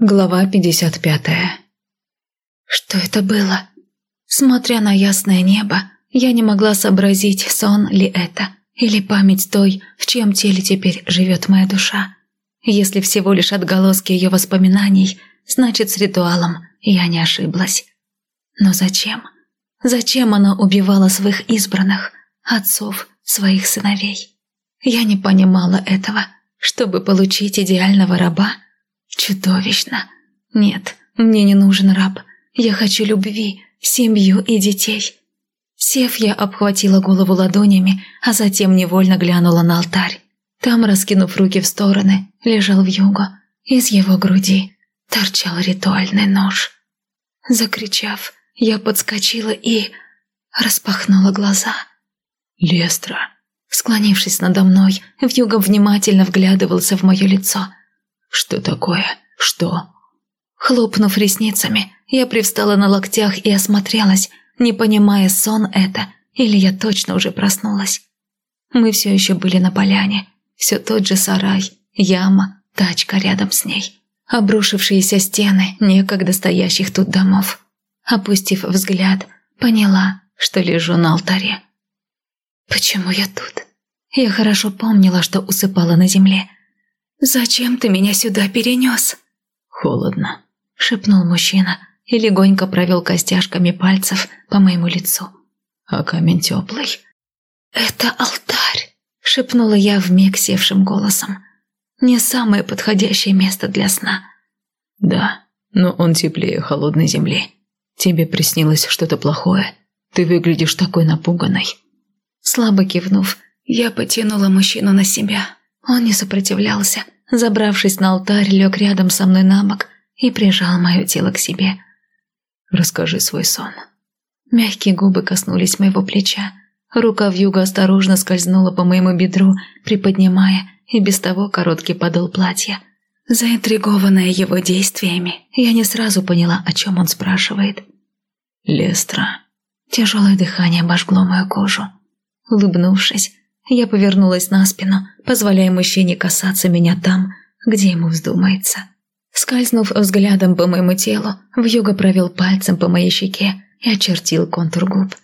Глава 55 Что это было? Смотря на ясное небо, я не могла сообразить, сон ли это, или память той, в чьем теле теперь живет моя душа. Если всего лишь отголоски ее воспоминаний, значит, с ритуалом я не ошиблась. Но зачем? Зачем она убивала своих избранных, отцов, своих сыновей? Я не понимала этого. Чтобы получить идеального раба – Чудовищно. Нет, мне не нужен раб. Я хочу любви, семью и детей. Сев, я обхватила голову ладонями, а затем невольно глянула на алтарь. Там, раскинув руки в стороны, лежал вьюго. Из его груди торчал ритуальный нож. Закричав, я подскочила и... распахнула глаза. «Лестра!» Склонившись надо мной, Вьюга внимательно вглядывался в мое лицо – «Что такое? Что?» Хлопнув ресницами, я привстала на локтях и осмотрелась, не понимая, сон это или я точно уже проснулась. Мы все еще были на поляне, все тот же сарай, яма, тачка рядом с ней, обрушившиеся стены некогда стоящих тут домов. Опустив взгляд, поняла, что лежу на алтаре. «Почему я тут?» Я хорошо помнила, что усыпала на земле, «Зачем ты меня сюда перенес?» «Холодно», – шепнул мужчина и легонько провел костяшками пальцев по моему лицу. «А камень теплый?» «Это алтарь», – шепнула я вмиг севшим голосом. «Не самое подходящее место для сна». «Да, но он теплее холодной земли. Тебе приснилось что-то плохое? Ты выглядишь такой напуганной». Слабо кивнув, я потянула мужчину на себя. Он не сопротивлялся, забравшись на алтарь, лег рядом со мной на бок и прижал мое тело к себе. «Расскажи свой сон». Мягкие губы коснулись моего плеча. Рука вьюга осторожно скользнула по моему бедру, приподнимая и без того короткий подол платья. Заинтригованная его действиями, я не сразу поняла, о чем он спрашивает. «Лестра». Тяжелое дыхание обожгло мою кожу. Улыбнувшись, я повернулась на спину, позволяя мужчине касаться меня там, где ему вздумается. Скользнув взглядом по моему телу, Вьюга провел пальцем по моей щеке и очертил контур губ.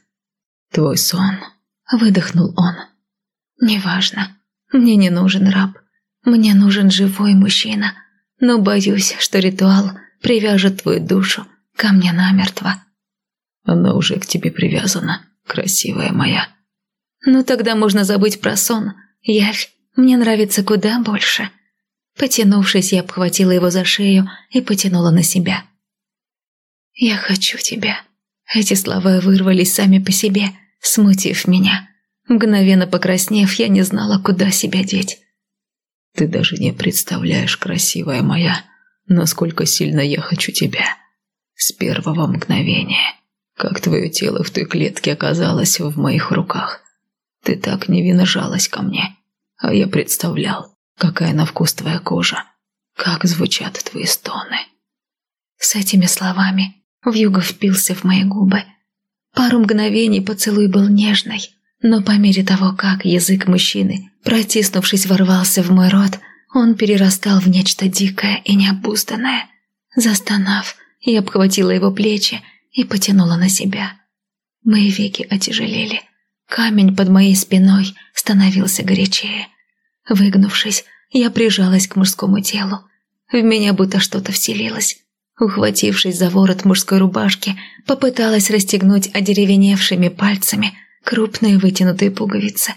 «Твой сон», — выдохнул он. «Неважно. Мне не нужен раб. Мне нужен живой мужчина. Но боюсь, что ритуал привяжет твою душу ко мне намертво». «Она уже к тебе привязана, красивая моя», ну тогда можно забыть про сон. Явь мне нравится куда больше. Потянувшись, я обхватила его за шею и потянула на себя. «Я хочу тебя». Эти слова вырвались сами по себе, смутив меня. Мгновенно покраснев, я не знала, куда себя деть. «Ты даже не представляешь, красивая моя, насколько сильно я хочу тебя. С первого мгновения, как твое тело в той клетке оказалось в моих руках. Ты так невинно жалась ко мне, а я представлял, какая на вкус твоя кожа, как звучат твои стоны». С этими словами вьюга впился в мои губы. Пару мгновений поцелуй был нежный, но по мере того, как язык мужчины, протиснувшись, ворвался в мой рот, он перерастал в нечто дикое и необузданное. Застонав, я обхватила его плечи и потянула на себя. Мои веки отяжелели – Камень под моей спиной становился горячее. Выгнувшись, я прижалась к мужскому телу. В меня будто что-то вселилось. Ухватившись за ворот мужской рубашки, попыталась расстегнуть одеревеневшими пальцами крупные вытянутые пуговицы.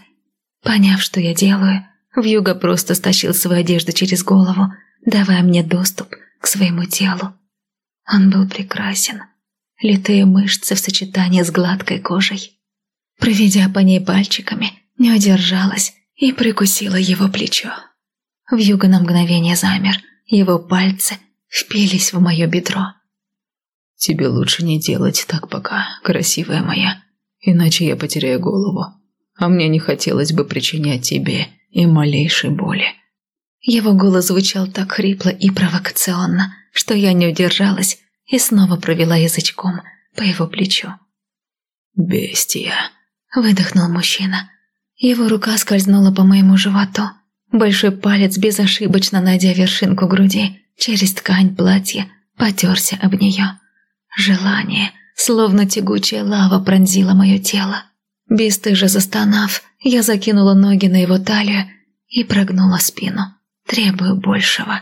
Поняв, что я делаю, Вьюга просто стащил свою одежду через голову, давая мне доступ к своему телу. Он был прекрасен. Литые мышцы в сочетании с гладкой кожей. Проведя по ней пальчиками, не удержалась и прикусила его плечо. Вьюга на мгновение замер, его пальцы впились в мое бедро. «Тебе лучше не делать так пока, красивая моя, иначе я потеряю голову, а мне не хотелось бы причинять тебе и малейшей боли». Его голос звучал так хрипло и провокационно, что я не удержалась и снова провела язычком по его плечу. «Бестия!» Выдохнул мужчина. Его рука скользнула по моему животу. Большой палец, безошибочно найдя вершинку груди, через ткань платья, потерся об нее. Желание, словно тягучая лава, пронзило мое тело. Бесстыже застонав, я закинула ноги на его талию и прогнула спину, требуя большего.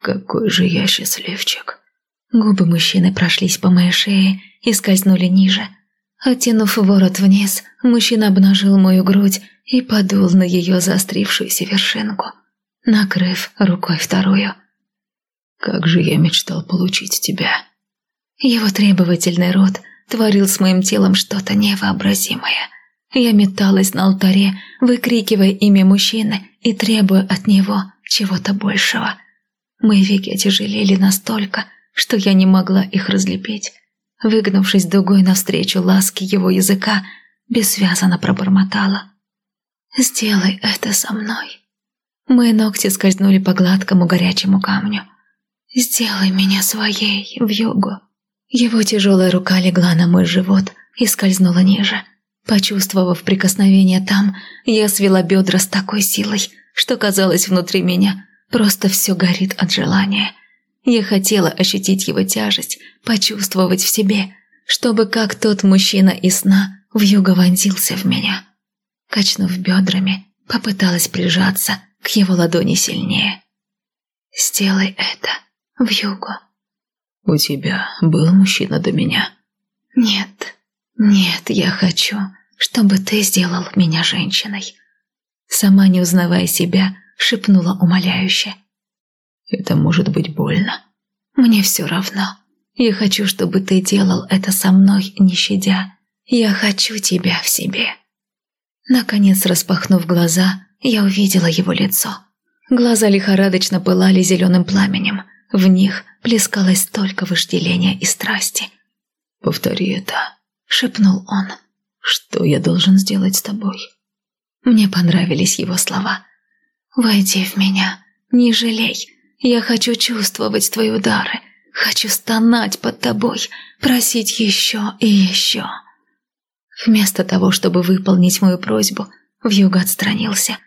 «Какой же я счастливчик!» Губы мужчины прошлись по моей шее и скользнули ниже. Оттянув ворот вниз, мужчина обнажил мою грудь и подул на ее заострившуюся вершинку, накрыв рукой вторую. «Как же я мечтал получить тебя!» Его требовательный рот творил с моим телом что-то невообразимое. Я металась на алтаре, выкрикивая имя мужчины и требуя от него чего-то большего. Мои веки отяжелели настолько, что я не могла их разлепить. Выгнувшись дугой навстречу ласке его языка, бессвязно пробормотала. «Сделай это со мной». Мои ногти скользнули по гладкому горячему камню. «Сделай меня своей, в югу». Его тяжелая рука легла на мой живот и скользнула ниже. Почувствовав прикосновение там, я свела бедра с такой силой, что казалось внутри меня просто все горит от желания. Я хотела ощутить его тяжесть, почувствовать в себе, чтобы как тот мужчина из сна вьюга вонзился в меня. Качнув бедрами, попыталась прижаться к его ладони сильнее. «Сделай это, вьюгу». «У тебя был мужчина до меня?» «Нет, нет, я хочу, чтобы ты сделал меня женщиной». Сама не узнавая себя, шепнула умоляюще. Это может быть больно. Мне все равно. Я хочу, чтобы ты делал это со мной, не щадя. Я хочу тебя в себе. Наконец, распахнув глаза, я увидела его лицо. Глаза лихорадочно пылали зеленым пламенем. В них плескалось столько вожделения и страсти. «Повтори это», — шепнул он. «Что я должен сделать с тобой?» Мне понравились его слова. «Войди в меня, не жалей, я хочу чувствовать твои удары, хочу стонать под тобой, просить еще и еще. Вместо того, чтобы выполнить мою просьбу, Вьюга отстранился.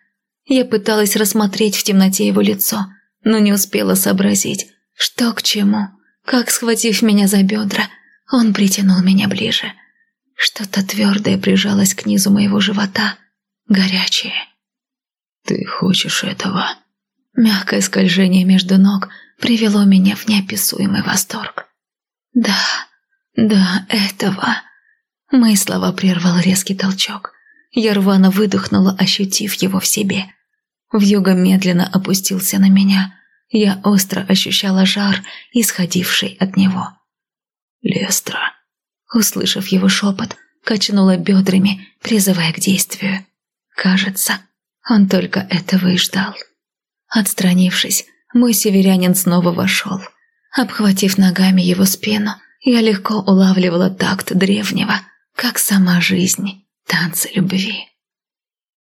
Я пыталась рассмотреть в темноте его лицо, но не успела сообразить, что к чему. Как, схватив меня за бедра, он притянул меня ближе. Что-то твердое прижалось к низу моего живота, горячее. «Ты хочешь этого?» Мягкое скольжение между ног привело меня в неописуемый восторг. «Да, да, этого...» Мои слова прервал резкий толчок. Я рвано выдохнула, ощутив его в себе. Вьюга медленно опустился на меня. Я остро ощущала жар, исходивший от него. «Лестра», услышав его шепот, качнула бедрами, призывая к действию. Кажется, он только этого и ждал. Отстранившись, мой северянин снова вошел. Обхватив ногами его спину, я легко улавливала такт древнего, как сама жизнь, танцы любви.